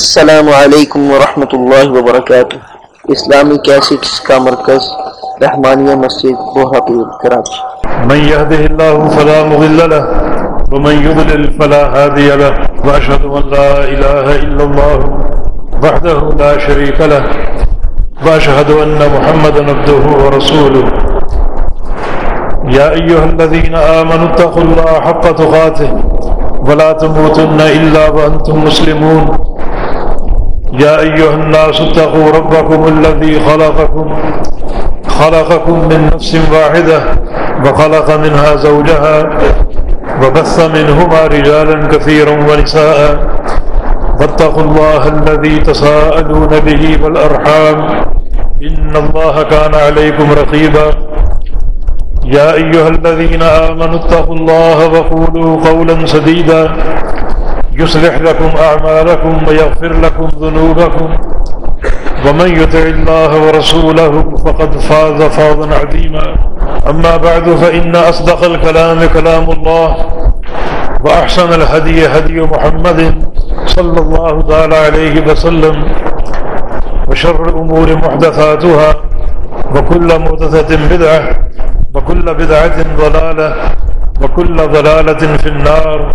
السلام علیکم ورحمۃ اللہ وبرکاتہ۔ اسلامی کیسٹس کا مرکز، رحمانیہ مسجد بوہاپور کراچی۔ من يهده الله فلا مضل له، ومن يضلل فلا هادي له، واشهد ان لا اله الا الله وحده لا شريك له، واشهد ان محمدا عبده ورسوله۔ يا ايها الذين امنوا اتقوا الله حق تقاته، ولا تموتن الا وانتم مسلمون۔ يا أيها الناس اتقوا ربكم الذي خلقكم خلقكم من نفس واحدة وخلق منها زوجها وبث منهما رجالا كثيرا ونساء فاتقوا الله الذي تساءلون به والأرحام إن الله كان عليكم رقيبا يا أيها الذين آمنوا اتقوا الله وقولوا قولا سديدا يصلح لكم أعمالكم ويغفر لكم ذنوبكم ومن يتع الله ورسوله فقد فاز فاضا عظيما. أما بعد، فإن أصدق الكلام كلام الله وأحسن الهدي هدي محمد صلى الله تعالى عليه وسلم وشر الأمور محدثاتها وكل محدثة بدعة وكل بدعة ضلالة وكل ضلالة في النار.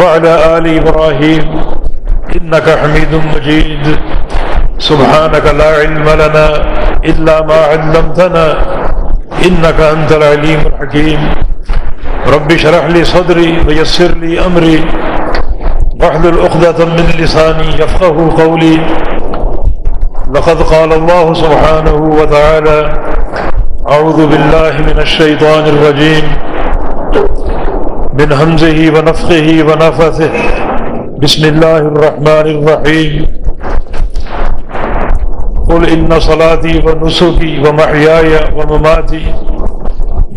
وعلى آل إبراهيم إنك حميد مجيد. سبحانك لا علم لنا إلا ما علمتنا. إنك أنت العليم الحكيم. رب شرح لي صدري ويسر لي أمري. وحد الأخذة من لساني يفقه قولي. لقد قال الله سبحانه وتعالى أعوذ بالله من الشيطان الرجيم. من همزه ونفخه ونفثه. بسم الله الرحمن الرحيم. قل إن صلاتي ونسكي ومحياي ومماتي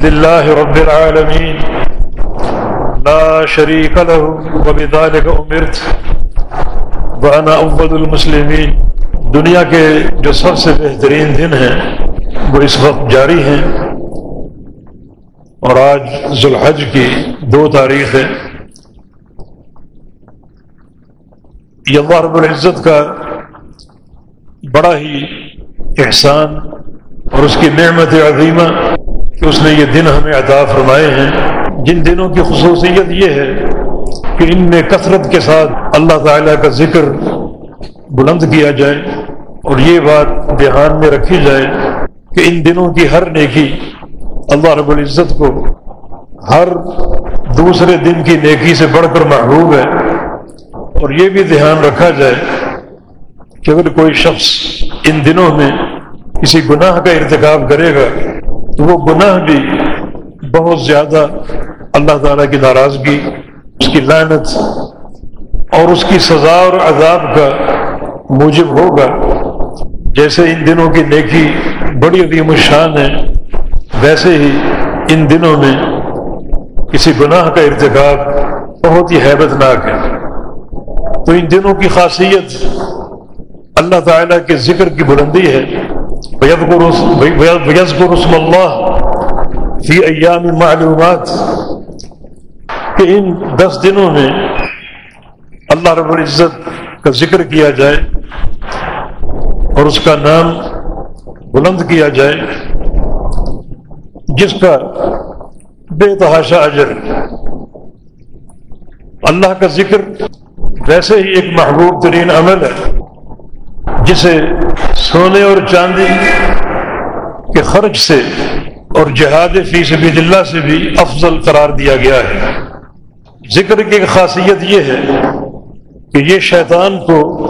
لله رب العالمين. لا شريك له وبذلك أمرت. وأنا أفضل المسلمين. دنیا کے جو سب سے بہترین دن ہیں، وہ اس وقت جاری ہیں۔ اور آج ذوالحج کی دو تاریخ ہے یہ اللہ رب العزت کا بڑا ہی احسان اور اس کی نعمت عظیمہ کہ اس نے یہ دن ہمیں عطا فرمائے ہیں۔ جن دنوں کی خصوصیت یہ ہے کہ ان میں کثرت کے ساتھ اللہ تعالیٰ کا ذکر بلند کیا جائے اور یہ بات دھیان میں رکھی جائے کہ ان دنوں کی ہر نیکی اللہ رب العزت کو ہر دوسرے دن کی نیکی سے بڑھ کر محبوب ہے اور یہ بھی دھیان رکھا جائے کہ اگر کوئی شخص ان دنوں میں کسی گناہ کا ارتکاب کرے گا تو وہ گناہ بھی بہت زیادہ اللہ تعالیٰ کی ناراضگی، اس کی لعنت اور اس کی سزا اور عذاب کا موجب ہوگا۔ جیسے ان دنوں کی نیکی بڑی عظیم الشان ہے ویسے ہی ان دنوں میں کسی گناہ کا ارتکاب بہت ہی حیبت ناک ہے۔ تو ان دنوں کی خاصیت اللہ تعالیٰ کے ذکر کی بلندی ہے۔ رسم اللہ فی ایام معلومات۔ کہ ان دس دنوں میں اللہ رب العزت کا ذکر کیا جائے اور اس کا نام بلند کیا جائے۔ جس کا بے تحاشا اجر اللہ کا ذکر ویسے ہی ایک محبوب ترین عمل ہے، جسے سونے اور چاندی کے خرچ سے اور جہاد فی سبیل اللہ سے بھی افضل قرار دیا گیا ہے۔ ذکر کی خاصیت یہ ہے کہ یہ شیطان کو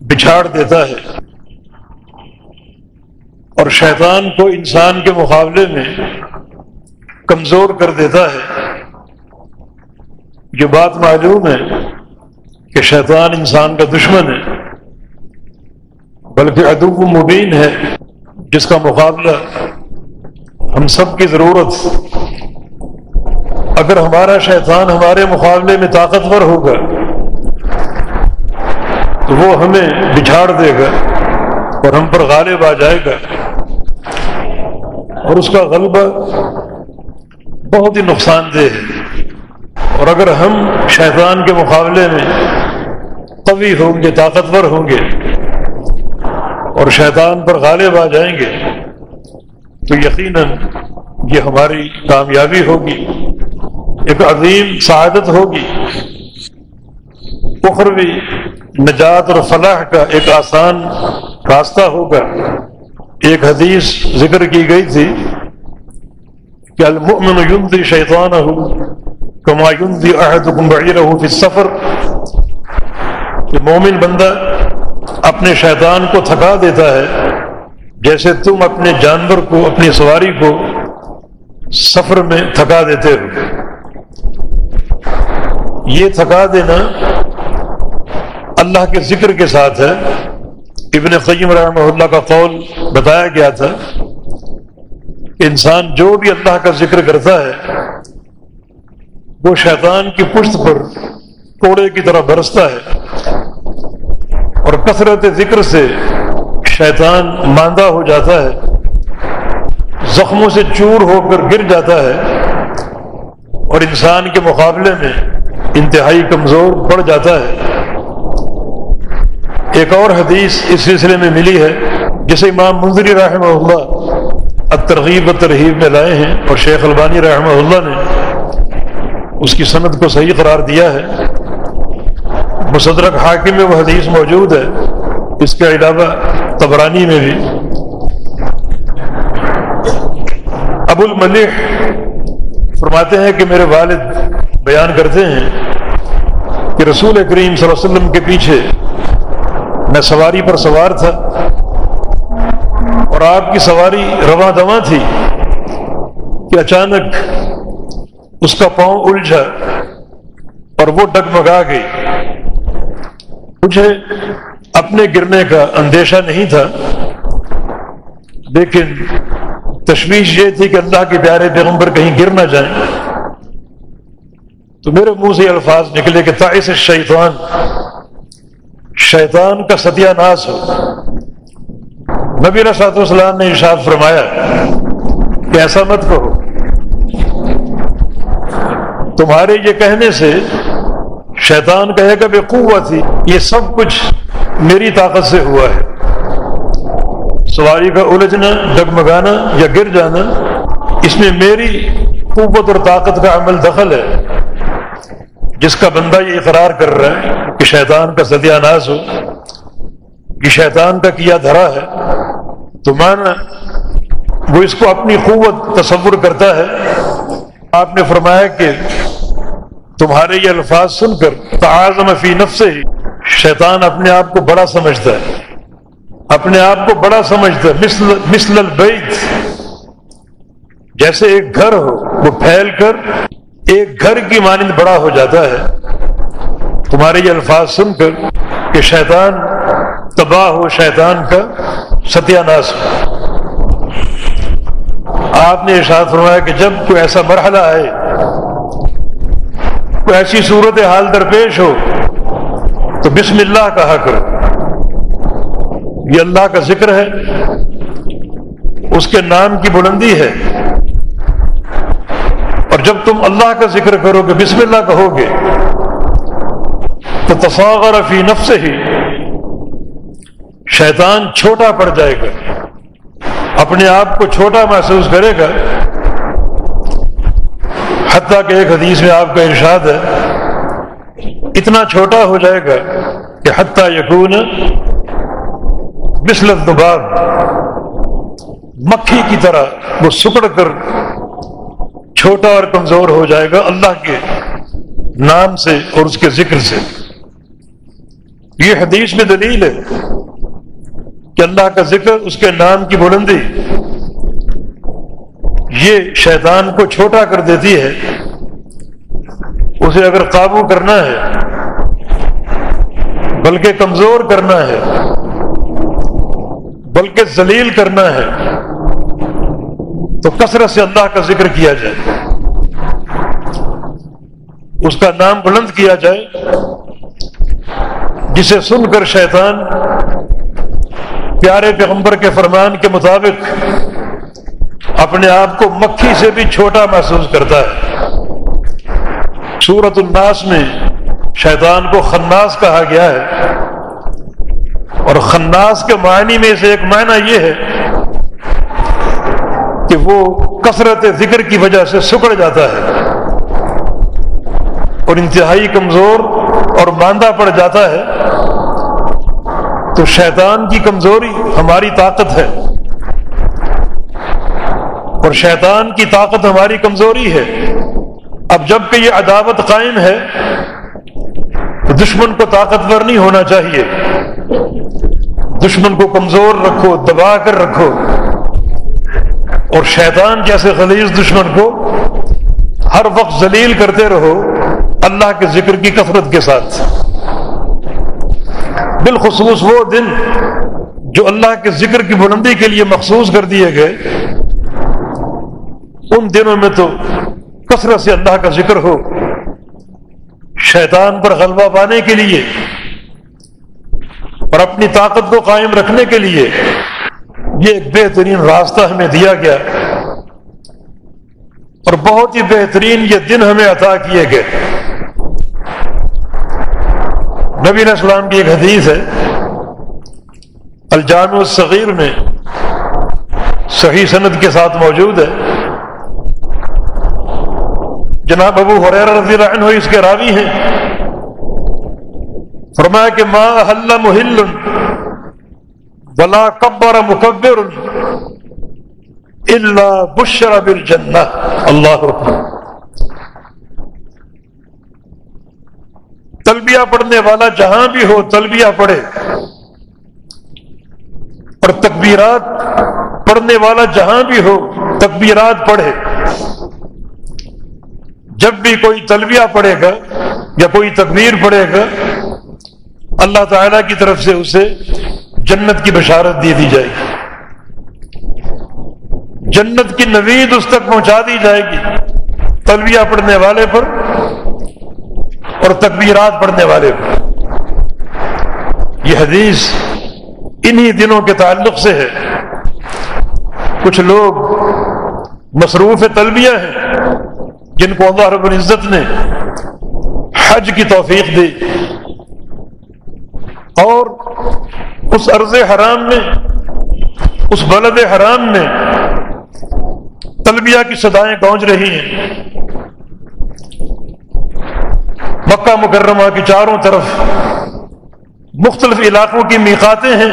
بچھاڑ دیتا ہے۔ اور شیطان کو انسان کے مقابلے میں کمزور کر دیتا ہے۔ یہ بات معلوم ہے کہ شیطان انسان کا دشمن ہے، بلکہ ادب مبین ہے، جس کا مقابلہ ہم سب کی ضرورت۔ اگر ہمارا شیطان ہمارے مقابلے میں طاقتور ہوگا، تو وہ ہمیں بچھاڑ دے گا اور ہم پر غالب آ جائے گا۔ اور اس کا غلبہ بہت ہی نقصان دہ ہے۔ اور اگر ہم شیطان کے مقابلے میں قوی ہوں گے، طاقتور ہوں گے اور شیطان پر غالب آ جائیں گے، تو یقیناً یہ ہماری کامیابی ہوگی، ایک عظیم سعادت ہوگی۔ اخروی نجات اور فلاح کا ایک آسان راستہ ہوگا۔ ایک حدیث ذکر کی گئی تھی کہ المؤمن یمدی شیطان ہو کما یمدی عہدکم بعیرہ فی السفر، کہ مومن بندہ اپنے شیطان کو تھکا دیتا ہے، جیسے تم اپنے جانور کو، اپنی سواری کو سفر میں تھکا دیتے ہو۔ یہ تھکا دینا اللہ کے ذکر کے ساتھ ہے۔ ابن قیم رحمہ اللہ کا قول بتایا گیا تھا، انسان جو بھی اللہ کا ذکر کرتا ہے، وہ شیطان کی پشت پر کوڑے کی طرح برستا ہے اور کثرت ذکر سے شیطان ماندہ ہو جاتا ہے، زخموں سے چور ہو کر گر جاتا ہے اور انسان کے مقابلے میں انتہائی کمزور پڑ جاتا ہے۔ ایک اور حدیث اس سلسلے میں ملی ہے، جسے امام منظری رحمہ اللہ ترغیب و ترغیب میں لائے ہیں اور شیخ البانی رحمہ اللہ نے اس کی صنعت کو صحیح قرار دیا ہے۔ مصدرک حاکم میں وہ حدیث موجود ہے، اس کے علاوہ تبرانی میں بھی۔ ابو الملح فرماتے ہیں کہ میرے والد بیان کرتے ہیں کہ رسول کریم صلی اللہ علیہ وسلم کے پیچھے میں سواری پر سوار تھا اور آپ کی سواری رواں دواں تھی کہ اچانک اس کا پاؤں الجھا اور وہ ڈگمگا گئی۔ مجھے اپنے گرنے کا اندیشہ نہیں تھا، لیکن تشویش یہ تھی کہ اللہ کے پیارے پیغمبر کہیں گر نہ جائیں۔ تو میرے منہ سے الفاظ نکلے کہ تائس شیطان شیطان کا ستیہ ناس ہو۔ نبی رسات والسلام نے ارشاد فرمایا کہ ایسا مت کہو۔ تمہارے یہ کہنے سے شیطان کہے گا بے قوت ہی، یہ سب کچھ میری طاقت سے ہوا ہے۔ سواری کا الجھنا، ڈگمگانا یا گر جانا، اس میں میری قوت اور طاقت کا عمل دخل ہے۔ جس کا بندہ یہ اقرار کر رہا ہے کہ شیطان کا ستیہ ناز ہو کہ شیطان کا کیا دھرا ہے، تو مانا وہ اس کو اپنی قوت تصور کرتا ہے۔ آپ نے فرمایا کہ تمہارے یہ الفاظ سن کر تعظم فی نفس ہی شیطان اپنے آپ کو بڑا سمجھتا ہے۔ اپنے آپ کو بڑا سمجھتا ہے، مثل مثل البیت۔ جیسے ایک گھر ہو، وہ پھیل کر ایک گھر کی مانند بڑا ہو جاتا ہے۔ تمہارے یہ الفاظ سن کر کہ شیطان تباہ ہو شیطان کا ستیہ ناس ہو آپ نے ارشاد فرمایا کہ جب کوئی ایسا مرحلہ آئے، کوئی ایسی صورت حال درپیش ہو، تو بسم اللہ کہا کرو۔ یہ اللہ کا ذکر ہے، اس کے نام کی بلندی ہے۔ اور جب تم اللہ کا ذکر کرو گے، بسم اللہ کہو گے، تو تصاغر فی نفس ہی شیطان چھوٹا پڑ جائے گا، اپنے آپ کو چھوٹا محسوس کرے گا، حتیٰ کہ ایک حدیث میں آپ کا ارشاد ہے، اتنا چھوٹا ہو جائے گا کہ حتیٰ یقون بسلت دباب مکھی کی طرح وہ سکڑ کر چھوٹا اور کمزور ہو جائے گا اللہ کے نام سے اور اس کے ذکر سے۔ یہ حدیث میں دلیل ہے کہ اللہ کا ذکر اس کے نام کی بلندی، یہ شیطان کو چھوٹا کر دیتی ہے، اسے اگر قابو کرنا ہے، بلکہ کمزور کرنا ہے، بلکہ ذلیل کرنا ہے۔ تو کثرت سے اللہ کا ذکر کیا جائے۔ اس کا نام بلند کیا جائے، جسے سن کر شیطان پیارے پیغمبر کے فرمان کے مطابق اپنے آپ کو مکھی سے بھی چھوٹا محسوس کرتا ہے۔ سورت الناس میں شیطان کو خناس کہا گیا ہے اور خناس کے معنی میں سے ایک معنی یہ ہے کہ وہ کثرت ذکر کی وجہ سے سکڑ جاتا ہے اور انتہائی کمزور اور ماندہ پڑ جاتا ہے، تو شیطان کی کمزوری ہماری طاقت ہے۔ اور شیطان کی طاقت ہماری کمزوری ہے۔ اب جبکہ یہ عداوت قائم ہے، تو دشمن کو طاقتور نہیں ہونا چاہیے۔ دشمن کو کمزور رکھو، دبا کر رکھو۔ اور شیطان جیسے خلیز دشمن کو ہر وقت ذلیل کرتے رہو اللہ کے ذکر کی کثرت کے ساتھ۔ بالخصوص وہ دن جو اللہ کے ذکر کی بلندی کے لیے مخصوص کر دیے گئے، ان دنوں میں تو کثرت سے اللہ کا ذکر ہو۔ شیطان پر غلبہ پانے کے لیے اور اپنی طاقت کو قائم رکھنے کے لیے یہ ایک بہترین راستہ ہمیں دیا گیا اور بہت ہی بہترین یہ دن ہمیں عطا کیے گئے۔ نبی علیہ السلام کی ایک حدیث ہے، الجامع الصغیر میں صحیح سند کے ساتھ موجود ہے۔ جناب ابو حریر رضی اللہ عنہ اس کے راوی ہیں۔ فرمایا کہ ما حل محل بلا کبر مکبر اللہ بشر بالجنہ اللہ تلبیہ پڑھنے والا جہاں بھی ہو تلبیہ پڑھے. اور تکبیرات پڑھنے والا جہاں بھی ہو تکبیرات پڑھے. جب بھی کوئی تلبیہ پڑے گا یا کوئی تکبیر پڑے گا، اللہ تعالی کی طرف سے اسے جنت کی بشارت دے دی جائے گی۔ جنت کی نوید اس تک پہنچا دی جائے گی۔ تلبیہ پڑھنے والے پر اور تکبیرات پڑھنے والے پر۔ یہ حدیث انہی دنوں کے تعلق سے ہے۔ کچھ لوگ مصروف تلبیہ ہیں جن کو اللہ رب العزت نے حج کی توفیق دی۔ اور اس عرض حرام میں، اس بلد حرام میں تلبیہ کی صدایں گونج رہی ہیں۔ مکہ مکرمہ کی چاروں طرف مختلف علاقوں کی میقاتیں ہیں۔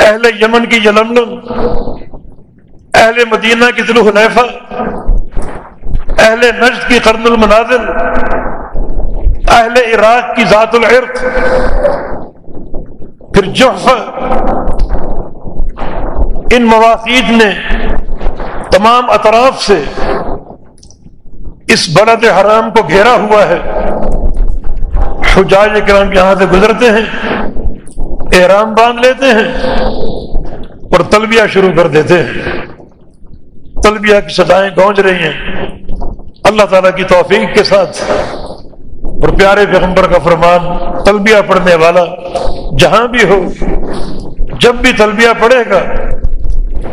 اہل یمن کی یلملم، اہل مدینہ کی ذلو حلیفہ اہل نجد کی قرن المنازل، اہل عراق کی ذات العرق۔ پھر جوف ان مواقع نے تمام اطراف سے اس بلد حرام کو گھیرا ہوا ہے۔ حجاج کرام یہاں سے گزرتے ہیں، احرام باندھ لیتے ہیں اور تلبیہ شروع کر دیتے ہیں۔ تلبیہ کی سدائیں گونج رہی ہیں۔ اللہ تعالیٰ کی توفیق کے ساتھ اور پیارے پیغمبر کا فرمان تلبیہ پڑھنے والا جہاں بھی ہو، جب بھی تلبیہ پڑھے گا،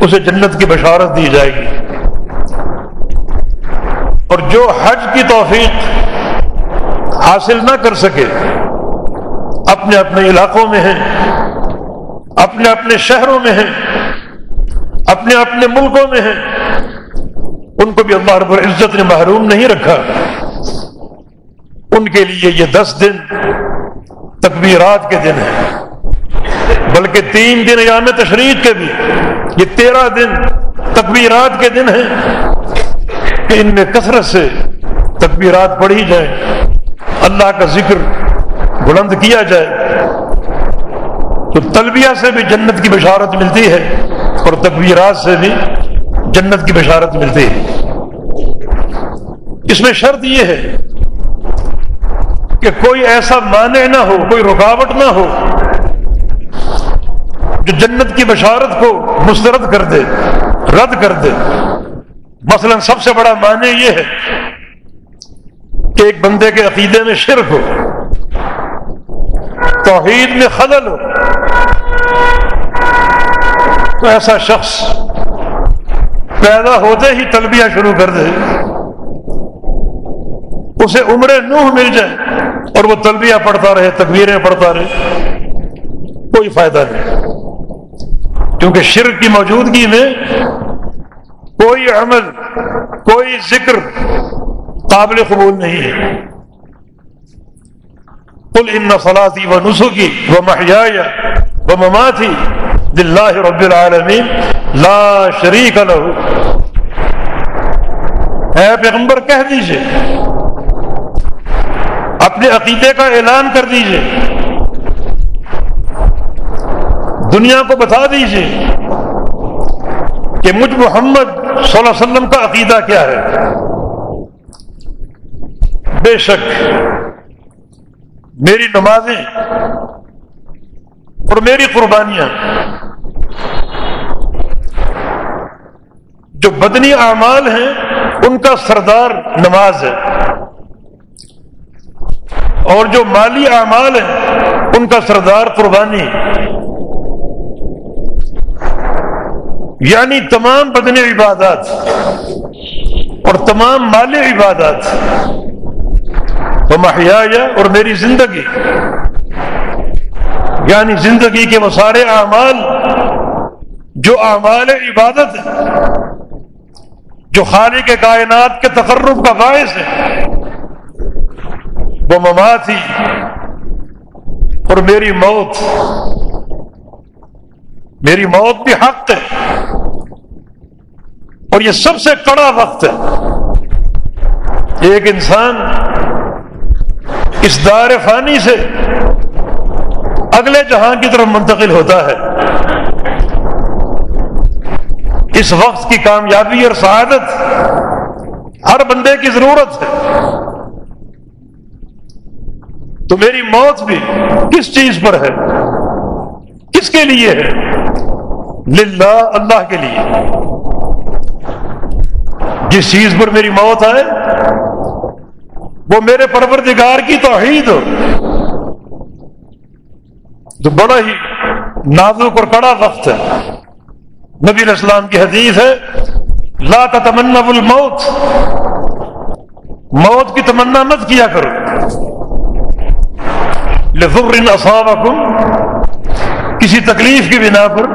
اسے جنت کی بشارت دی جائے گی۔ اور جو حج کی توفیق حاصل نہ کر سکے، اپنے اپنے علاقوں میں ہیں، اپنے اپنے شہروں میں ہیں، اپنے اپنے ملکوں میں ہیں، ان کو بھی اللہ رب العزت نے محروم نہیں رکھا۔ ان کے لیے یہ دس دن تکبیرات کے دن ہیں، بلکہ تین دن ایام تشریق کے بھی، یہ تیرہ دن تکبیرات کے دن ہیں کہ ان میں کثرت سے تکبیرات پڑھی جائیں، اللہ کا ذکر بلند کیا جائے۔ تو تلبیہ سے بھی جنت کی بشارت ملتی ہے اور تکبیرات سے بھی جنت کی بشارت ملتی ہے۔ اس میں شرط یہ ہے کہ کوئی ایسا مانع نہ ہو، کوئی رکاوٹ نہ ہو جو جنت کی بشارت کو مسترد کر دے، رد کر دے۔ مثلا سب سے بڑا معنی یہ ہے کہ ایک بندے کے عقیدے میں شرک ہو، توحید میں خلل ہو۔ تو ایسا شخص پیدا ہوتے ہی تلبیہ شروع کر دے، اسے عمر نوح مل جائے۔ اور وہ تلبیہ پڑھتا رہے، تکبیریں پڑھتا رہے۔ کوئی فائدہ نہیں۔ کیونکہ شرک کی موجودگی میں کوئی عمل، کوئی ذکر قابل قبول نہیں ہے۔ کل ان فلاطی و نسخی و محیا و مماتی دلہ رب العالمین لا شریک لہو اے پیغمبر، کہہ دیجیے۔ اپنے عقیدے کا اعلان کر دیجیے۔ دنیا کو بتا دیجیے کہ مجھ محمد صلی اللہ علیہ وسلم کا عقیدہ کیا ہے۔ بے شک میری نمازیں اور میری قربانیاں جو بدنی اعمال ہیں، ان کا سردار نماز ہے۔ اور جو مالی اعمال ہیں، ان کا سردار قربانی۔ یعنی تمام بدنی عبادات اور تمام مالی عبادات۔ تو محیا اور میری زندگی۔ یعنی زندگی کے وہ سارے اعمال جو اعمال عبادت ہے جو خالق کے کائنات کے تقرب کا باعث ہے وہ ممات ہی اور میری موت. میری موت بھی حق ہے. اور یہ سب سے کڑا وقت ہے. ایک انسان اس دار فانی سے اگلے جہاں کی طرف منتقل ہوتا ہے. اس وقت کی کامیابی اور سعادت ہر بندے کی ضرورت ہے. تو میری موت بھی کس چیز پر ہے؟ کس کے لیے ہے؟ للہ، اللہ کے لیے۔ جس چیز پر میری موت آئے، وہ میرے پروردگار کی توحید ہو۔ جو بڑا ہی نازک اور کڑا وقت ہے۔ نبی الاسلام کی حدیث ہے، لا تمنا الموت۔ موت کی تمنا مت کیا کرو۔ لفر اصابکم کسی تکلیف کی بنا پر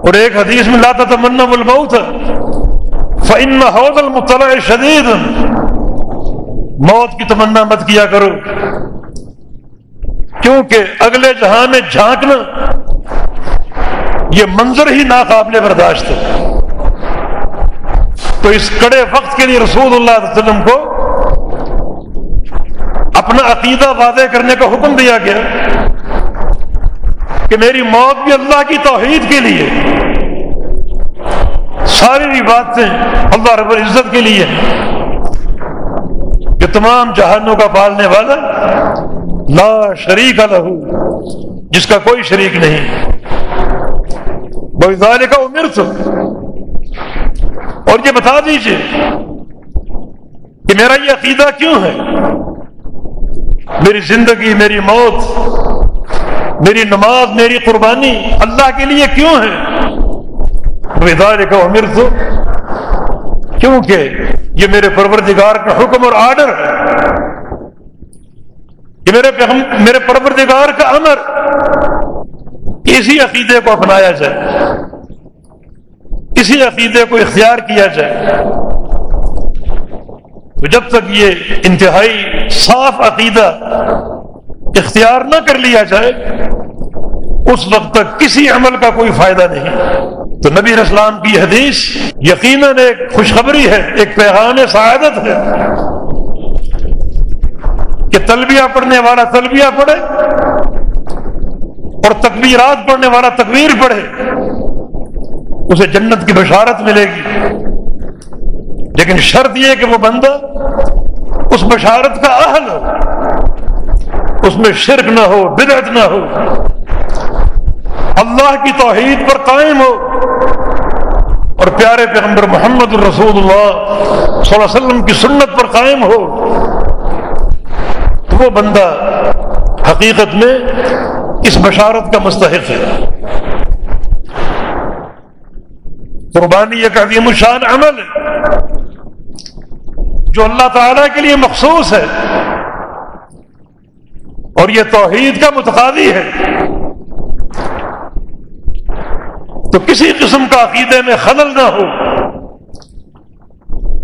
اور ایک حدیث میں لا تمنا الموت فن حوض المطلع شدید موت کی تمنا مت کیا کرو کیونکہ اگلے جہاں میں جھانکنا یہ منظر ہی ناقابل برداشت ہے تو اس کڑے وقت کے لیے رسول اللہ علیہ وسلم کو اپنا عقیدہ واضح کرنے کا حکم دیا گیا کہ میری موت بھی اللہ کی توحید کے لیے ساری باتیں اللہ رب العزت کے لیے کہ تمام جہانوں کا پالنے والا لا شریک لہو، جس کا کوئی شریک نہیں۔ بزارے کا عمر اور یہ بتا دیجیے کہ میرا یہ عقیدہ کیوں ہے؟ میری زندگی، میری موت، میری نماز، میری قربانی اللہ کے لیے کیوں ہے؟ ادارے کا امیر تو کیونکہ یہ میرے پروردگار کا حکم اور آرڈر ہے۔ یہ میرے میرے پروردگار کا امر۔ اسی عقیدے کو اپنایا جائے۔ اسی عقیدے کو اختیار کیا جائے۔ جب تک یہ انتہائی صاف عقیدہ اختیار نہ کر لیا جائے، اس وقت تک کسی عمل کا کوئی فائدہ نہیں۔ تو نبی اسلام کی حدیث یقیناً ایک خوشخبری ہے، ایک پیغام سعادت ہے کہ تلبیہ پڑھنے والا تلبیہ پڑھے اور تکبیرات پڑھنے والا تکبیر پڑھے، اسے جنت کی بشارت ملے گی۔ لیکن شرط یہ کہ وہ بندہ اس بشارت کا اہل ہو، اس میں شرک نہ ہو، بدعت نہ ہو۔ اللہ کی توحید پر قائم ہو۔ اور پیارے پیغمبر محمد الرسول اللہ صلی اللہ علیہ وسلم کی سنت پر قائم ہو، تو وہ بندہ حقیقت میں اس بشارت کا مستحق ہے۔ قربانی ایک عظیم الشان عمل ہے۔ جو اللہ تعالی کے لیے مخصوص ہے اور یہ توحید کا متقاضی ہے تو کسی قسم کا عقیدے میں خلل نہ ہو،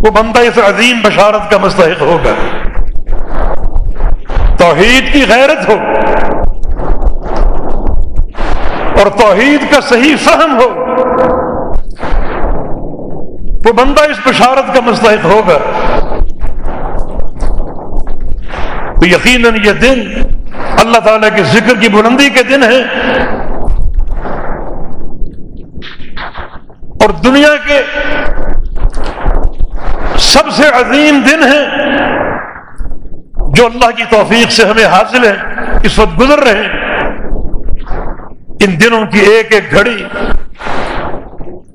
وہ بندہ اس عظیم بشارت کا مستحق ہوگا۔ توحید کی غیرت ہو اور توحید کا صحیح فہم ہو، وہ بندہ اس بشارت کا مستحق ہوگا۔ تو یقیناً یہ دن اللہ تعالی کے ذکر کی بلندی کے دن ہے۔ اور دنیا کے سب سے عظیم دن ہے جو اللہ کی توفیق سے ہمیں حاصل ہے، اس وقت گزر رہے ہیں۔ ان دنوں کی ایک ایک گھڑی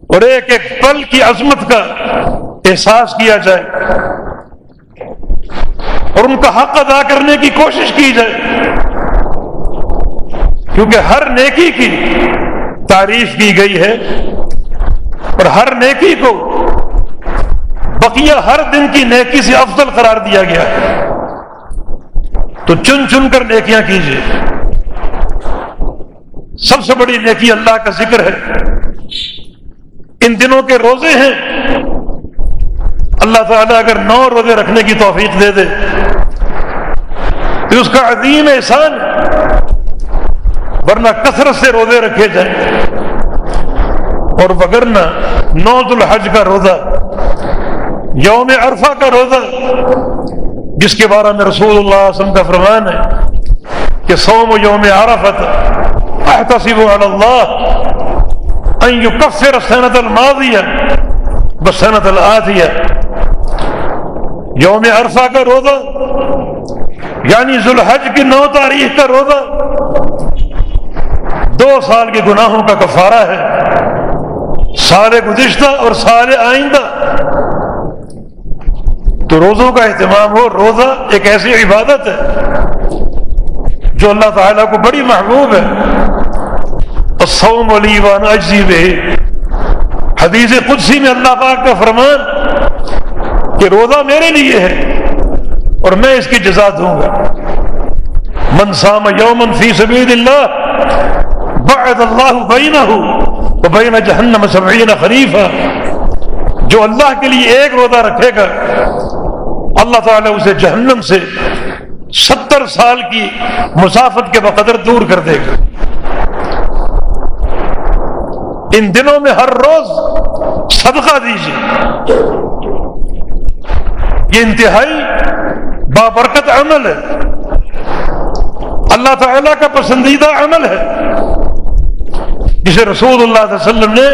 اور ایک ایک پل کی عظمت کا احساس کیا جائے۔ اور ان کا حق ادا کرنے کی کوشش کی جائے۔ کیونکہ ہر نیکی کی تعریف کی گئی ہے اور ہر نیکی کو بقیہ ہر دن کی نیکی سے افضل قرار دیا گیا ہے۔ تو چن چن کر نیکیاں کیجیے سب سے بڑی نیکی اللہ کا ذکر ہے۔ ان دنوں کے روزے ہیں۔ اللہ تعالیٰ اگر نو روزے رکھنے کی توفیق دے دے تو اس کا عظیم احسان ورنہ کثرت سے روزے رکھے جائیں۔ اور وگرنہ نو الحج کا روزہ، یوم عرفہ کا روزہ، جس کے بارے میں رسول اللہ علیہ وسلم کا فرمان ہے کہ سوم و یوم عرفت احتسب علی اللہ ان یکفر سنت الماضیہ بسنت الآتیہ۔ یوم عرفہ کا روزہ یعنی ذوالحج کی نو تاریخ کا روزہ۔ دو سال کے گناہوں کا کفارہ ہے۔ سال گزشتہ اور سال آئندہ۔ تو روزوں کا اہتمام ہو، روزہ ایک ایسی عبادت ہے جو اللہ تعالیٰ کو بڑی محبوب ہے۔ اور سوم علی وان اجزی میں حدیث قدسی میں اللہ پاک کا فرمان کہ روزہ میرے لیے ہے اور میں اس کی جزا دوں گا۔ من سام یومن فی سبیل اللہ بعد اللہ بینہ بین جہنم سبعین خریفہ جو اللہ کے لیے ایک روزہ رکھے گا، اللہ تعالیٰ اسے جہنم سے ستر سال کی مسافت کے بقدر دور کر دے گا۔ ان دنوں میں ہر روز صدقہ دیجیے یہ انتہائی بابرکت عمل ہے۔ اللہ تعالیٰ کا پسندیدہ عمل ہے۔ جسے رسول اللہ علیہ وسلم نے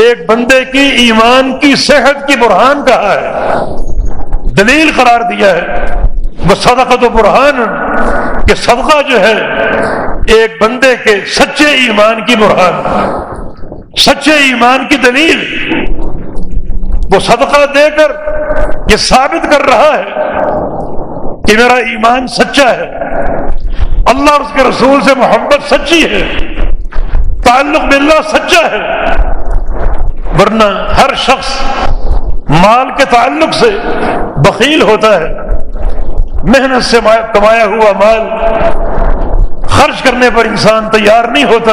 ایک بندے کی ایمان کی صحت کی برہان کہا ہے۔ دلیل قرار دیا ہے۔ وہ صدقہ تو برہان کہ صدقہ جو ہے، ایک بندے کے سچے ایمان کی برہان۔ سچے ایمان کی دلیل۔ وہ صدقہ دے کر یہ ثابت کر رہا ہے کہ میرا ایمان سچا ہے۔ اللہ اور اس کے رسول سے محبت سچی ہے۔ تعلق باللہ سچا ہے۔ ورنہ ہر شخص مال کے تعلق سے بخیل ہوتا ہے۔ محنت سے کمایا ہوا مال خرچ کرنے پر انسان تیار نہیں ہوتا۔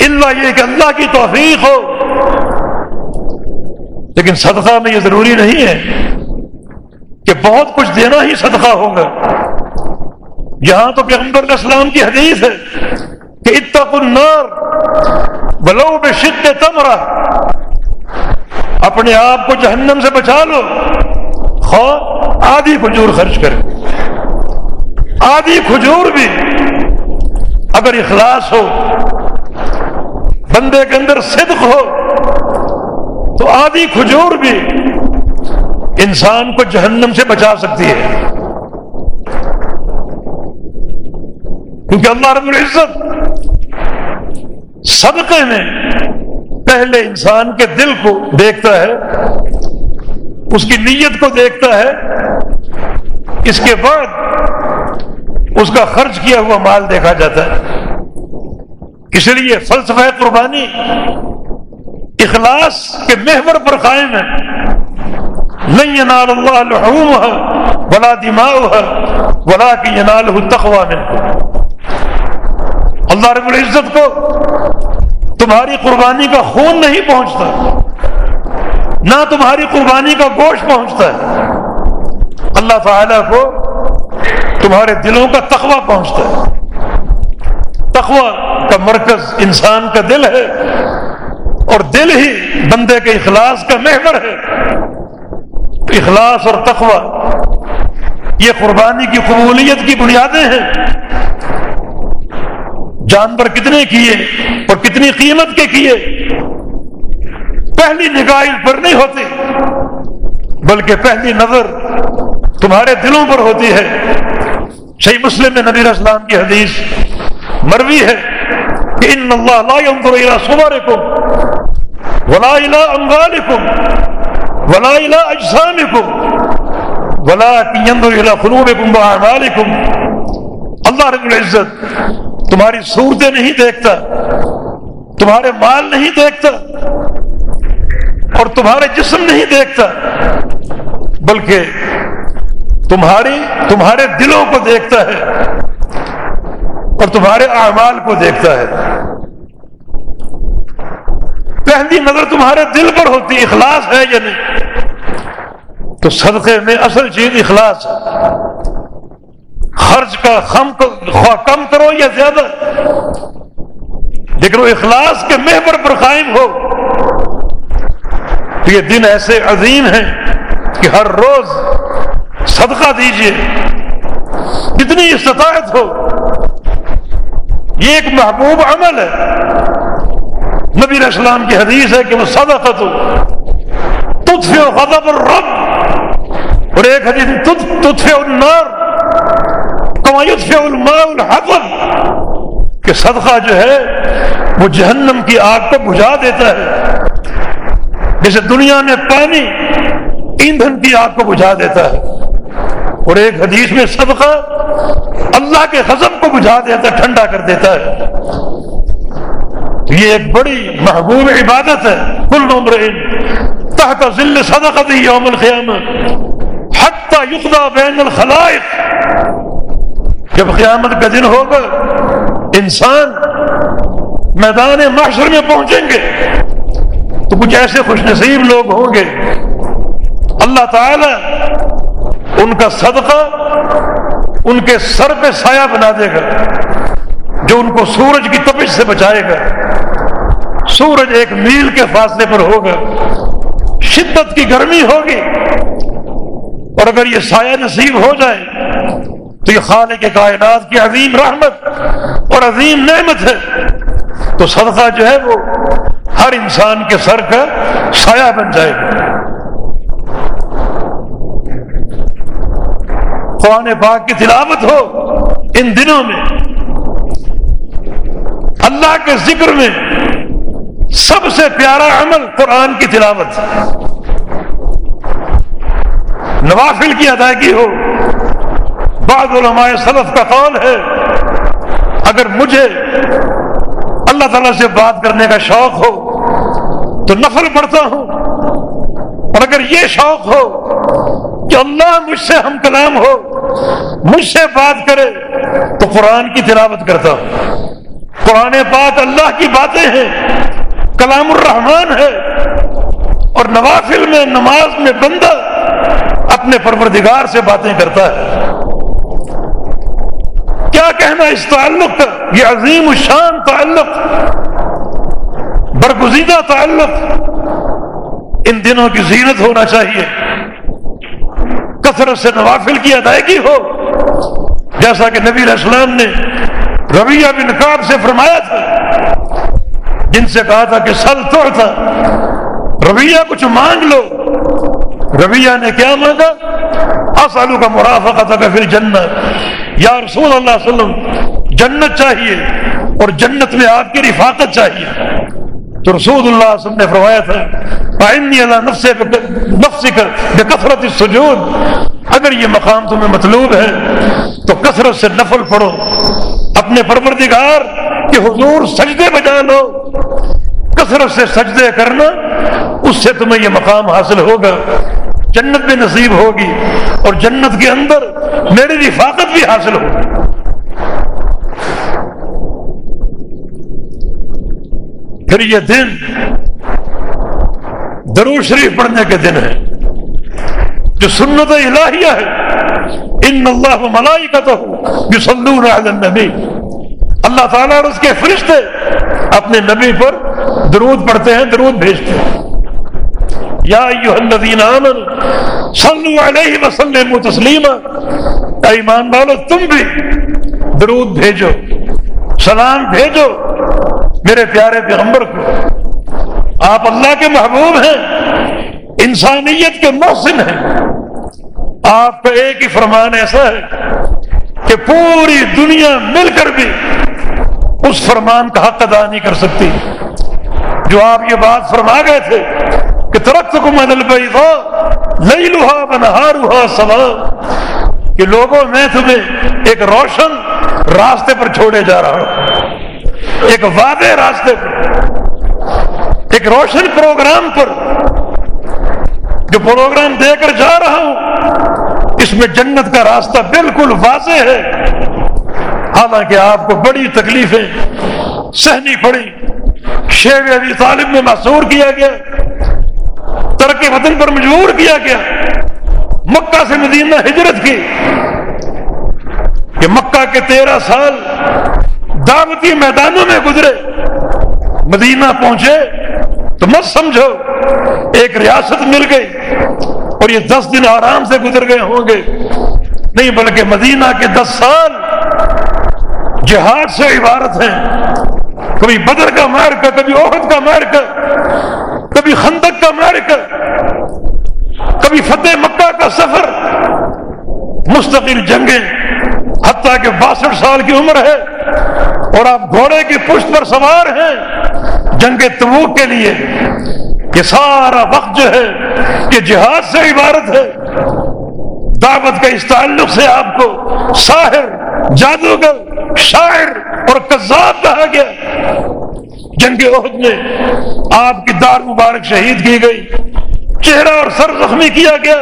اللہ یہ کہ اللہ کی توفیق ہو۔ لیکن صدقہ میں یہ ضروری نہیں ہے کہ بہت کچھ دینا ہی صدقہ ہوگا۔ یہاں تو پیغمبر اسلام کی حدیث ہے کہ اتق النار بلو میں شد تمرا۔ اپنے آپ کو جہنم سے بچا لو۔ خو آدھی کھجور خرچ کر آدھی کھجور بھی اگر اخلاص ہو، بندے کے اندر صدق ہو تو آدھی کھجور بھی انسان کو جہنم سے بچا سکتی ہے۔ کیونکہ اللہ رب العزت صدقے میں پہلے انسان کے دل کو دیکھتا ہے، اس کی نیت کو دیکھتا ہے، اس کے بعد اس کا خرچ کیا ہوا مال دیکھا جاتا ہے۔ اس لیے فلسفہ قربانی اخلاص کے محور پر قائم ہے۔ نہیں ینال اللہ لحوم ہے بلا دماغ ہے بلا کی ینال تخوا میں اللہ رب العزت کو تمہاری قربانی کا خون نہیں پہنچتا، نہ تمہاری قربانی کا گوشت پہنچتا ہے۔ اللہ تعالی کو تمہارے دلوں کا تخوہ پہنچتا ہے۔ تخوہ کا مرکز انسان کا دل ہے۔ اور دل ہی بندے کے اخلاص کا محور ہے۔ اخلاص اور تخوہ یہ قربانی کی قبولیت کی بنیادیں ہیں۔ جانور کتنے کیے اور کتنی قیمت کے کیے۔ پہلی نگاہ پر نہیں ہوتی، بلکہ پہلی نظر تمہارے دلوں پر ہوتی ہے۔ صحیح مسلم میں نبی اسلام کی حدیث مروی ہے کہ ان اللہ لا ينظر الى صوركم ولا الى اموالكم ولا الى اجسامكم ولكن ينظر الى قلوبكم واعمالكم اللہ رب العزت تمہاری صورتیں نہیں دیکھتا، تمہارے مال نہیں دیکھتا اور تمہارے جسم نہیں دیکھتا، بلکہ تمہاری، تمہارے دلوں کو دیکھتا ہے اور تمہارے اعمال کو دیکھتا ہے۔ پہلی نظر تمہارے دل پر ہوتی، اخلاص ہے یا نہیں؟ تو صدقے میں اصل چیز اخلاص ہے۔ خرچ کا خم کم کرو یا زیادہ۔ لیکن وہ اخلاص کے محبر پر قائم ہو۔ تو یہ دن ایسے عظیم ہیں کہ ہر روز صدقہ دیجیے۔ جتنی استطاعت ہو۔ یہ ایک محبوب عمل ہے۔ نبی علیہ السلام کی حدیث ہے کہ وہ صدقت ہو تطفی غضب الرب۔ اور ایک حدیث تطفی النار، کما یطفی الماء الحطب۔ کہ صدقہ جو ہے، وہ جہنم کی آگ کو بجھا دیتا ہے۔ جیسے دنیا میں پانی ایندھن کی آگ کو بجھا دیتا ہے۔ اور ایک حدیث میں صدقہ اللہ کے خزم کو بجھا دیتا ہے ٹھنڈا کر دیتا ہے۔ یہ ایک بڑی محبوب عبادت ہے، کل عمر تحت ذل صدقت یوم القیامہ حتی یقضا بین الخلائق۔ جب قیامت کا دن ہوگا، انسان میدان معاشر میں پہنچیں گے۔ تو کچھ ایسے خوش نصیب لوگ ہوں گے۔ اللہ تعالی ان کا صدقہ ان کے سر پہ سایہ بنا دے گا۔ جو ان کو سورج کی تپش سے بچائے گا سورج ایک میل کے فاصلے پر ہوگا۔ شدت کی گرمی ہوگی۔ اور اگر یہ سایہ نصیب ہو جائے، تو یہ خالق کے کائنات کی عظیم رحمت اور عظیم نعمت ہے۔ تو صدقہ جو ہے وہ ہر انسان کے سر کا سایہ بن جائے گا۔ قرآن پاک کی تلاوت ہو ان دنوں میں۔ اللہ کے ذکر میں سب سے پیارا عمل قرآن کی تلاوت نوافل کی ادائیگی ہو۔ بعض علماء صلف کا قول ہے، اگر مجھے اللہ تعالیٰ سے بات کرنے کا شوق ہو تو نفل پڑھتا ہوں۔ اور اگر یہ شوق ہو کہ اللہ مجھ سے ہم کلام ہو، مجھ سے بات کرے تو قرآن کی تلاوت کرتا ہوں۔ قرآن پاک اللہ کی باتیں ہیں، کلام الرحمان ہے، اور نوافل میں، نماز میں بندہ اپنے پروردگار سے باتیں کرتا ہے۔ کیا کہنا اس تعلق کا یہ عظیم الشان تعلق، برگزیدہ تعلق۔ ان دنوں کی زینت ہونا چاہیے۔ کثرت سے نوافل کی ادائیگی ہو، جیسا کہ نبی علیہ السلام نے رویہ بن کاب سے فرمایا تھا، جن سے کہا تھا کہ سل تو تھا۔ رویہ کچھ مانگ لو۔ ربیہ نے کیا مانگا؟ اسالو کا مرافقت کا پھر جنت یا رسول اللہ علیہ وسلم، جنت چاہیے اور جنت میں آپ کی رفاقت چاہیے۔ تو رسول اللہ علیہ وسلم نے فرمایا تھا اللہ نفس نفس کر بے کثرت سجود اگر یہ مقام تمہیں مطلوب ہے، تو کثرت سے نفل پڑھو۔ اپنے پروردگار کہ حضور سجدے بجا لو کثرت سے سجدے کرنا، اس سے تمہیں یہ مقام حاصل ہوگا۔ جنت بھی نصیب ہوگی اور جنت کے اندر میری رفاقت بھی حاصل ہوگی۔ پھر یہ دن درو شریف پڑھنے کے دن ہے، جو سنت الہیہ ہے ان اللہ ملائی کا تو النبی۔ اللہ تعالیٰ اور اس کے فرشتے اپنے نبی پر درود پڑھتے ہیں، درود بھیجتے ہیں۔ یا ایوہ الذین صلو علیہ وسلم تسلیما۔ ایمان والو، تم بھی درود بھیجو، سلام بھیجو میرے پیارے پیغمبر کو۔ آپ اللہ کے محبوب ہیں، انسانیت کے محسن ہیں۔ آپ کا ایک ہی فرمان ایسا ہے کہ پوری دنیا مل کر بھی اس فرمان کا حق ادا نہیں کر سکتی۔ جو آپ یہ بات فرما گئے تھے کہ ترقت کو مدل بھائی لئی لوہا بنہا روحا سوا کہ لوگوں، میں تمہیں ایک روشن راستے پر چھوڑے جا رہا ہوں۔ ایک واضح راستے پر، ایک روشن پروگرام پر جو پروگرام دے کر جا رہا ہوں، اس میں جنت کا راستہ بالکل واضح ہے۔ حالانکہ آپ کو بڑی تکلیفیں سہنی پڑی شیر ابھی طالب میں محصور کیا گیا، ترک وطن پر مجبور کیا گیا۔ مکہ سے مدینہ ہجرت کی۔ کہ مکہ کے تیرہ سال دعوتی میدانوں میں گزرے۔ مدینہ پہنچے تو مت سمجھو، ایک ریاست مل گئی۔ اور یہ دس دن آرام سے گزر گئے ہوں گے۔ نہیں بلکہ مدینہ کے دس سال جہاد سے عبارت ہیں۔ کبھی بدر کا مار کبھی عہد کا مار کبھی خندق کا مار کبھی فتح مکہ کا سفر۔ مستقل جنگیں حتیٰ کہ باسٹھ سال کی عمر ہے اور آپ گھوڑے کی پشت پر سوار ہیں جنگ تبوک کے لیے۔ یہ سارا وقت جو ہے کہ جہاد سے عبارت ہے۔ دعوت کا اس تعلق سے آپ کو ساحر، جادوگر، شاعر اور کذاب کہا گیا۔ جنگ عہد میں آپ کی دار مبارک شہید کی گئی۔ چہرہ اور سر زخمی کیا گیا۔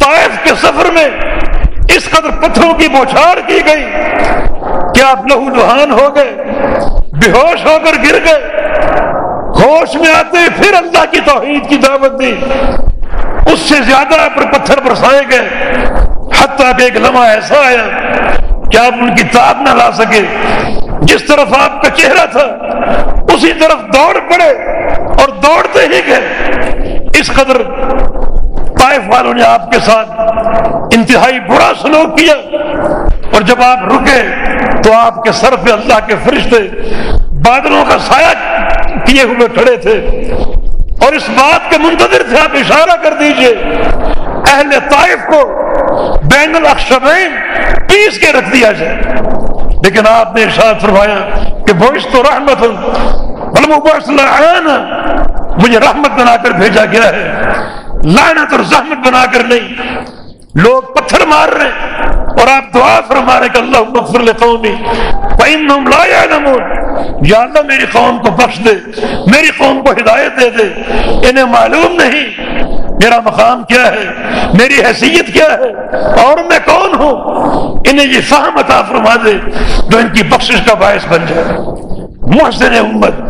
طائف کے سفر میں اس قدر پتھروں کی بوچھار کی گئی۔ کہ آپ لہو لہان ہو گئے؟ بے ہوش ہو کر گر گئے۔ ہوش میں آتے پھر اللہ کی توحید کی دعوت دی۔ اس سے زیادہ پر پتھر برسائے گئے۔ حتیٰ کہ ایک لمحہ ایسا آیا کہ آپ ان کی تاب نہ لا سکے۔ جس طرف آپ کا چہرہ تھا، اسی طرف دوڑ پڑے اور دوڑتے ہی گئے۔ اس قدر طائف والوں نے آپ کے ساتھ انتہائی برا سلوک کیا۔ اور جب آپ رکے تو آپ کے سر پہ اللہ کے فرشتے بادلوں کا سایہ کیے ہوئے کھڑے تھے۔ اور اس بات کے منتظر تھے، آپ اشارہ کر دیجیے۔ اہل طائف کو بین الاخشبین پیس کے رکھ دیا جائے۔ لیکن آپ نے ارشاد فرمایا کہ بوش تو رحمت مجھے رحمت بنا کر بھیجا گیا ہے۔ لعنت اور زحمت بنا کر نہیں۔ لوگ پتھر مار رہے ہیں اور آپ دعا فرما رہے کہ اللہ مغفر لقومی، فإنهم لا يعلمون۔ یا اللہ میری قوم کو بخش دے، میری قوم کو ہدایت دے دے۔ انہیں معلوم نہیں میرا مقام کیا ہے، میری حیثیت کیا ہے، اور میں کون ہوں؟ انہیں یہ فہم عطا فرما دے جو ان کی بخشش کا باعث بن جائے۔ محسن امت،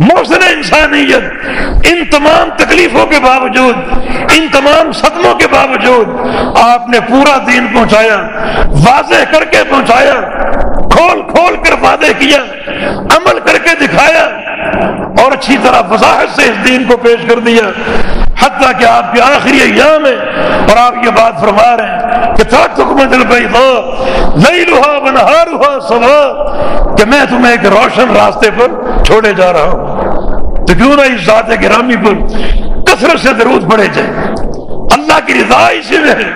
محسن انسانیت، ان تمام تکلیفوں کے باوجود، ان تمام صدموں کے باوجود آپ نے پورا دین پہنچایا، واضح کر کے پہنچایا۔ کھول کھول کر وعدے کیا، عمل کر کے دکھایا اور اچھی طرح وضاحت سے اس دین کو پیش کر دیا۔ حتیٰ کہ آپ کے آخری ایام ہے اور آپ یہ بات فرما رہے ہیں کہ دل نہیں لوہا بنہا روحا سوا کہ میں تمہیں ایک روشن راستے پر چھوڑے جا رہا ہوں۔ تو کیوں نہ اس ذات گرامی پر کثرت سے درود پڑے جائے اللہ کی رضا اسی میں ہے۔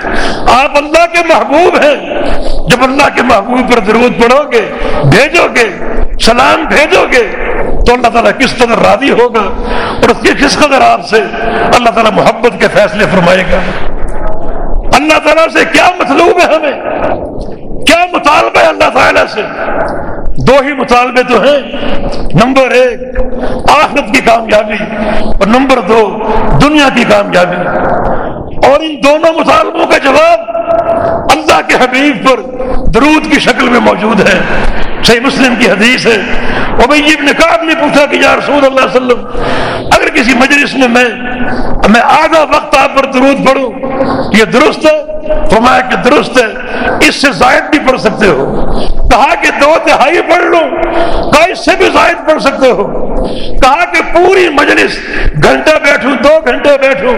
آپ اللہ کے محبوب ہیں۔ جب اللہ کے محبوب پر درود پڑھو گے بھیجو گے سلام بھیجو گے تو اللہ تعالیٰ کس قدر راضی ہوگا اور اس کی کس قدر آپ سے اللہ تعالیٰ محبت کے فیصلے فرمائے گا۔ اللہ تعالیٰ سے کیا مطلوب ہے ہمیں؟ کیا مطالبہ ہے اللہ تعالیٰ سے؟ دو ہی مطالبے تو ہیں۔ نمبر ایک، آخرت کی کامیابی اور نمبر دو، دنیا کی کامیابی۔ اور ان دونوں مطالبوں کا جواب اللہ کے حبیب پر درود کی شکل میں موجود ہے۔ صحیح مسلم کی حدیث ہے۔ ابن کعب نے پوچھا کہ یا رسول اللہ علیہ وسلم اگر کسی مجلس میں میں میں آدھا وقت آپ پر درود پڑھوں، یہ درست ہے؟ فرمایا کہ درست ہے، اس سے زائد بھی پڑھ سکتے ہو۔ کہا کہ دو تہائی پڑھ لو کہا اس سے بھی زائد پڑھ سکتے ہو۔ کہا کہ پوری مجلس گھنٹہ بیٹھوں، دو گھنٹے بیٹھوں،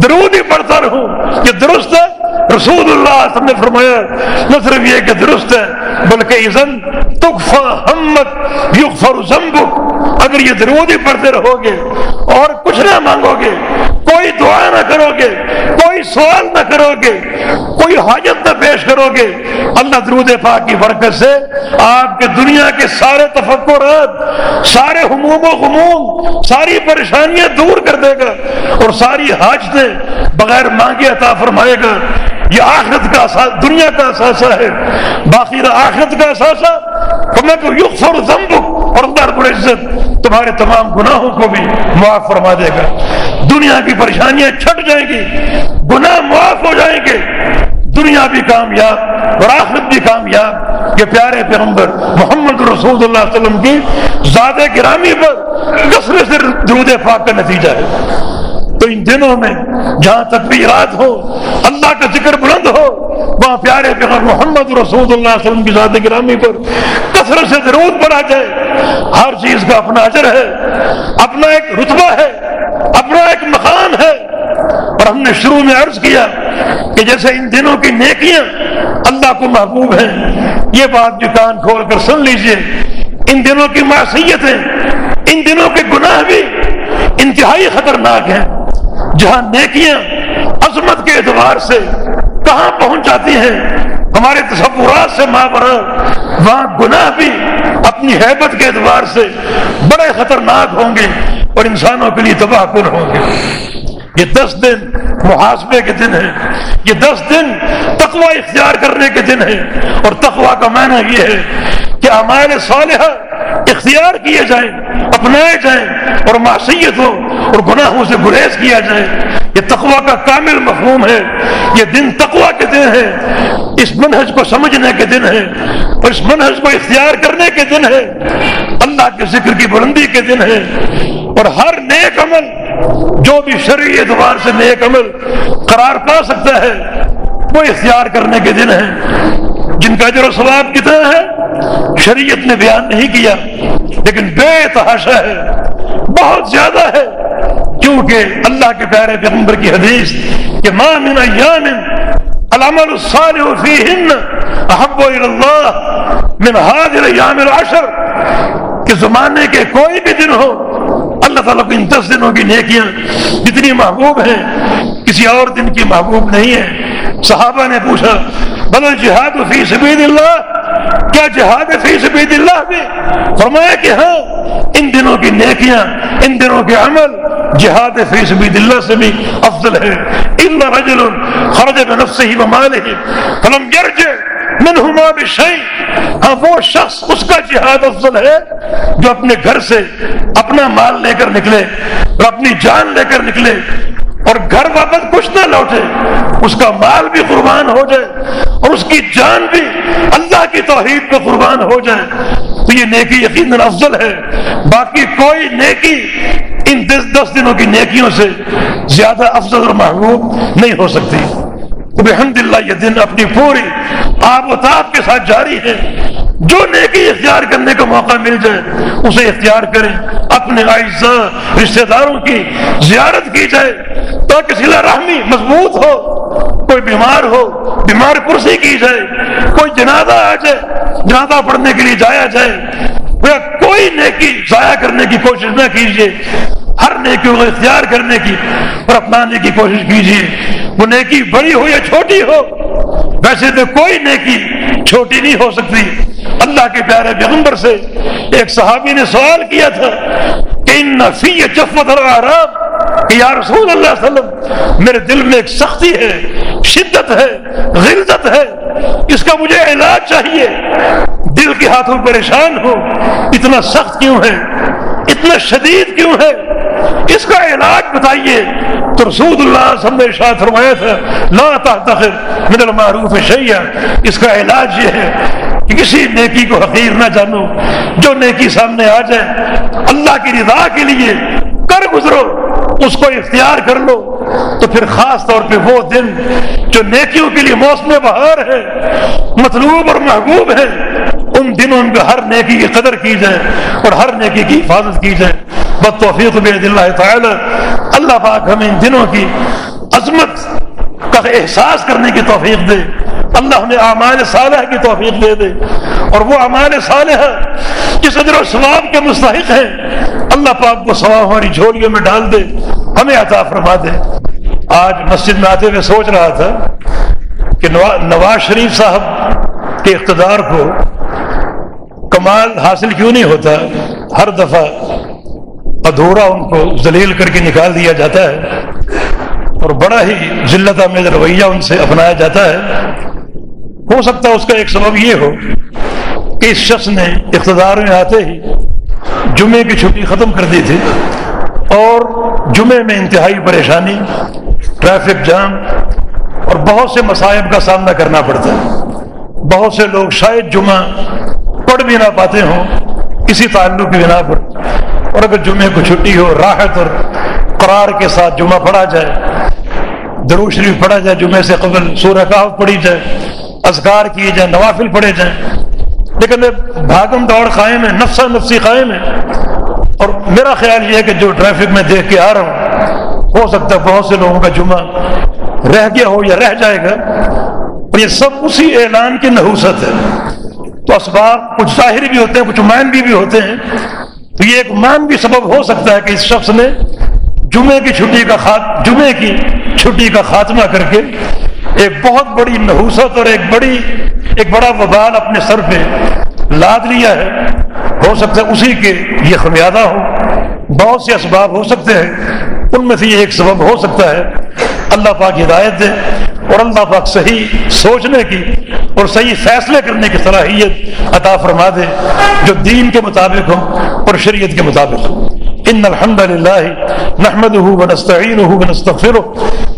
درود ہی پڑھتا رہوں۔ یہ درست ہے؟ رسول اللہ نے فرمایا، نہ صرف یہ کہ درست ہے، بلکہ ازن تکفا ہمت یغفر ذنبک۔ اگر یہ درود ہی پڑھتے رہو گے اور کچھ نہ مانگو گے کوئی دعا نہ کرو گے کوئی سوال نہ کرو گے کوئی حاجت نہ پیش کرو گے اللہ درود پاک کی برکت سے آپ کے دنیا کے سارے تفکرات، سارے حموم و غموم، ساری پریشانیاں دور کر دے گا اور ساری حاجتیں بغیر مانگے عطا فرمائے گا۔ یہ آخرت کا دنیا کا اثاثہ ہے۔ باقی آخرت کا اثاثہ تمہیں تو یغفر ذنبک اور اللہ رب العزت تمہارے تمام گناہوں کو بھی معاف فرما دے گا۔ دنیا کی پریشانیاں چھٹ جائیں گی، گناہ معاف ہو جائیں گے۔ دنیا بھی کامیاب اور آخرت بھی کامیاب۔ یہ پیارے پیغمبر محمد رسول اللہ علیہ وسلم کی زیادہ گرامی پر کثرت سے درود پاک کا نتیجہ ہے۔ تو ان دنوں میں جہاں تک بھی رات ہو، اللہ کا ذکر بلند ہو، وہاں پیارے پیغمبر محمد رسول اللہ علیہ وسلم کی ذات گرامی پر کثرت سے ضرورت پڑا جائے۔ ہر چیز کا اپنا اجر ہے، اپنا ایک رتبہ ہے، اپنا ایک مقام ہے۔ اور ہم نے شروع میں عرض کیا کہ جیسے ان دنوں کی نیکیاں اللہ کو محبوب ہیں، یہ بات بھی کان کھول کر سن لیجیے۔ ان دنوں کی معصیتیں، ان دنوں کے گناہ بھی انتہائی خطرناک ہیں۔ جہاں نیکیاں عظمت کے اعتبار سے کہاں پہنچ جاتی ہیں، ہمارے تصورات سے ماں برا وہاں گناہ بھی اپنی حیبت کے اعتبار سے بڑے خطرناک ہوں گے اور انسانوں کے لیے تباہ کن ہوں گے۔ یہ دس دن محاسبے کے دن ہیں یہ دس دن تقوا اختیار کرنے کے دن ہیں۔ اور تقوا کا معنی یہ ہے کہ ہمارے صالحہ اختیار کیے جائیں، اپنائے جائیں اور معصیت ہو اور گناہوں سے گریز کیا جائے یہ تقوا کا کامل مفہوم ہے۔ یہ دن تقوا کے دن ہے اس منہج کو سمجھنے کے دن ہے اور اس منہج کو اختیار کرنے کے دن ہے اللہ کے ذکر کی بلندی کے دن ہے اور ہر نیک عمل جو بھی شرعی اعتبار سے نیک عمل قرار پا سکتا ہے، وہ اختیار کرنے کے دن ہے جن کا جو ثواب کتنا ہے، شریعت نے بیان نہیں کیا، لیکن بے تحاشا ہے، بہت زیادہ ہے۔ کیونکہ اللہ کے پیارے پیغمبر کی حدیث کہ ماں من ایام العمل الصالح فیہن احب اللہ من هذه الايام العشر۔ کہ زمانے کے کوئی بھی دن ہو اللہ تعالیٰ کو ان دس دنوں کی نیکیاں جتنی محبوب ہیں، کسی اور دن کی محبوب نہیں ہے صحابہ نے پوچھا بل جہاد فی سبید اللہ کیا جہاد فی سبید اللہ بھی؟ فرمایا کہ ہاں ان دنوں کی نیکیاں، ان دنوں کے عمل جہاد فی سبید اللہ سے بھی افضل ہے اللہ رجل خرج بنفسه وماله فلم يرجع منہما بشئی ہاں وہ شخص اس کا جہاد افضل ہے جو اپنے گھر سے اپنا مال لے کر نکلے اور اپنی جان لے کر نکلے اور گھر واپس کچھ نہ لوٹے، اس کا مال بھی قربان ہو جائے اور اس کی جان بھی اللہ کی توحید پہ قربان ہو جائے۔ تو یہ نیکی یقین افضل ہے۔ باقی کوئی نیکی ان دس دس دنوں کی نیکیوں سے زیادہ افضل اور محبوب نہیں ہو سکتی۔ الحمد للہ یہ دن اپنی پوری آب و تاب کے ساتھ جاری ہے۔ جو نیکی اختیار کرنے کا موقع مل جائے، اسے اختیار کریں۔ اپنے اعزاء رشتہ داروں کی زیارت کی جائے تاکہ سلا رحمی مضبوط ہو، کوئی بیمار ہو، بیمار کرسی کی جائے، کوئی جنازہ آ جائے، جنازہ پڑھنے کے لیے جایا جائے۔ کوئی نیکی ضائع کرنے کی کوشش نہ کیجیے ہر نیکیوں کو اختیار کرنے کی اور اپنانے کی کوشش کیجیے۔ وہ نیکی بڑی ہو یا چھوٹی ہو، ویسے تو کوئی نیکی چھوٹی نہیں ہو سکتی۔ اللہ کے پیارے پیغمبر سے ایک صحابی نے سوال کیا تھا کہ ان فی چفت الرام کہ یا رسول اللہ علیہ وسلم، میرے دل میں ایک سختی ہے، شدت ہے، غلظت ہے۔ اس کا مجھے علاج چاہیے۔ دل کے ہاتھوں پریشان ہو، اتنا سخت کیوں ہے؟ اتنا شدید کیوں ہے اس کا علاج بتائیے۔ تو رسول اللہ صلی اللہ علیہ وسلم فرمایا تھا، لا تحتخر من المعروف اس کا علاج یہ ہے کہ کسی نیکی کو حقیر نہ جانو، جو نیکی سامنے آ جائے، اللہ کی رضا کے لیے کر گزرو، اس کو اختیار کر لو۔ تو پھر خاص طور پہ وہ دن جو نیکیوں کے لیے موسم بہار ہے، مطلوب اور محبوب ہے ان دنوں میں ہر نیکی کی قدر کی جائے اور ہر نیکی کی حفاظت کی جائے۔ بد توفیق اللہ تعالی۔ اللہ پاک ہمیں ان دنوں کی عظمت کا احساس کرنے کی توفیق دے۔ اللہ ہمیں اعمال صالح کی توفیق دے دے۔ اور وہ اعمال صالح جس اجر و ثواب کے مستحق ہیں، اللہ پاک کو ثواب ہماری جھولیوں میں ڈال دے۔ ہمیں عطا فرما دے۔ آج مسجد میں آتے ہوئے سوچ رہا تھا کہ نواز شریف صاحب کے اقتدار کو کمال حاصل کیوں نہیں ہوتا؟ ہر دفعہ ادھورا ان کو ذلیل کر کے نکال دیا جاتا ہے اور بڑا ہی ذلت میں رویہ ان سے اپنایا جاتا ہے۔ ہو سکتا ہے اس کا ایک سبب یہ ہو کہ اس شخص نے اقتدار میں آتے ہی جمعے کی چھٹی ختم کر دی تھی اور جمعے میں انتہائی پریشانی، ٹریفک جام اور بہت سے مسائب کا سامنا کرنا پڑتا ہے۔ بہت سے لوگ شاید جمعہ پڑھ بھی نہ پاتے ہوں کسی تعلق کی بنا پر اور اگر جمعے کو چھٹی ہو، راحت اور قرار کے ساتھ جمعہ پڑھا جائے درو شریف پڑھا جائے، جمعے سے قبل سورہ کاف پڑھی جائے، اذکار کیے جائیں، نوافل پڑھے جائیں، لیکن بھاگم دوڑ قائم ہے، نفسا نفسی قائم ہے۔ اور میرا خیال یہ ہے کہ جو ٹریفک میں دیکھ کے آ رہا ہوں، ہو سکتا ہے بہت سے لوگوں کا جمعہ رہ گیا ہو یا رہ جائے گا۔ اور یہ سب اسی اعلان کی نحوست ہے۔ تو اسباب کچھ ظاہر بھی ہوتے ہیں، کچھ مانوی بھی ہوتے ہیں۔ تو یہ ایک مانوی سبب ہو سکتا ہے کہ اس شخص نے جمعے کی چھٹی کا خات جمعے کی چھٹی کا خاتمہ کر کے ایک بہت بڑی نحوست اور ایک بڑی، ایک بڑا وبال اپنے سر پہ لاد لیا ہے۔ ہو سکتا ہے اسی کے یہ خمیادہ ہو۔ بہت سے اسباب ہو سکتے ہیں۔ ان میں سے یہ ایک سبب ہو سکتا ہے۔ اللہ پاک ہدایت دے۔ اور اللہ پاک صحیح سوچنے کی اور صحیح فیصلے کرنے کی صلاحیت عطا فرما دے، جو دین کے مطابق ہو اور شریعت کے مطابق ہو۔ ان الحمد للہ نحمده ونستعينه ونستغفره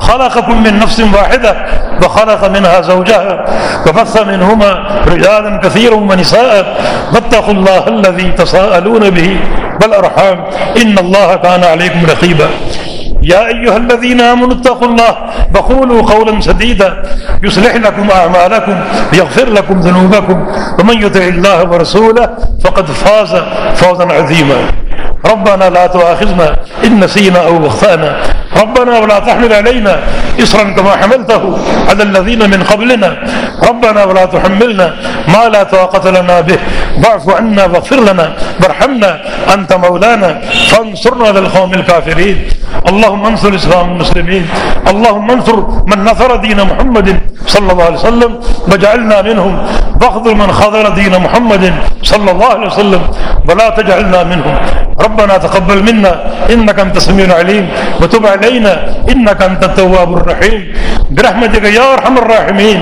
خلقكم من نفس واحدة وخلق منها زوجها وبث منهما رجالا كثيرا ونساء واتقوا الله الذي تساءلون به والأرحام إن الله كان عليكم رقيبا يا أيها الذين آمنوا اتقوا الله وقولوا قولا سديدا يصلح لكم أعمالكم ويغفر لكم ذنوبكم ومن يطع الله ورسوله فقد فاز فوزا عظيما ربنا لا تؤاخذنا إن نسينا أو اخطأنا ربنا ولا تحمل علينا إصرا كما حملته على الذين من قبلنا. ربنا ولا تحملنا ما لا طاقة لنا به. واعف عنا واغفر لنا. وارحمنا أنت مولانا. فانصرنا للقوم الكافرين. اللهم انصر الإسلام المسلمين. اللهم انصر من نصر دين محمد صلى الله عليه وسلم وجعلنا منهم. واخذل من خذل دين محمد صلى الله عليه وسلم. ولا تجعلنا منهم. ربنا تقبل منا انك انت السميع العليم، وتب علينا انك انت التواب الرحيم. برحمتك يا ارحم الراحمين.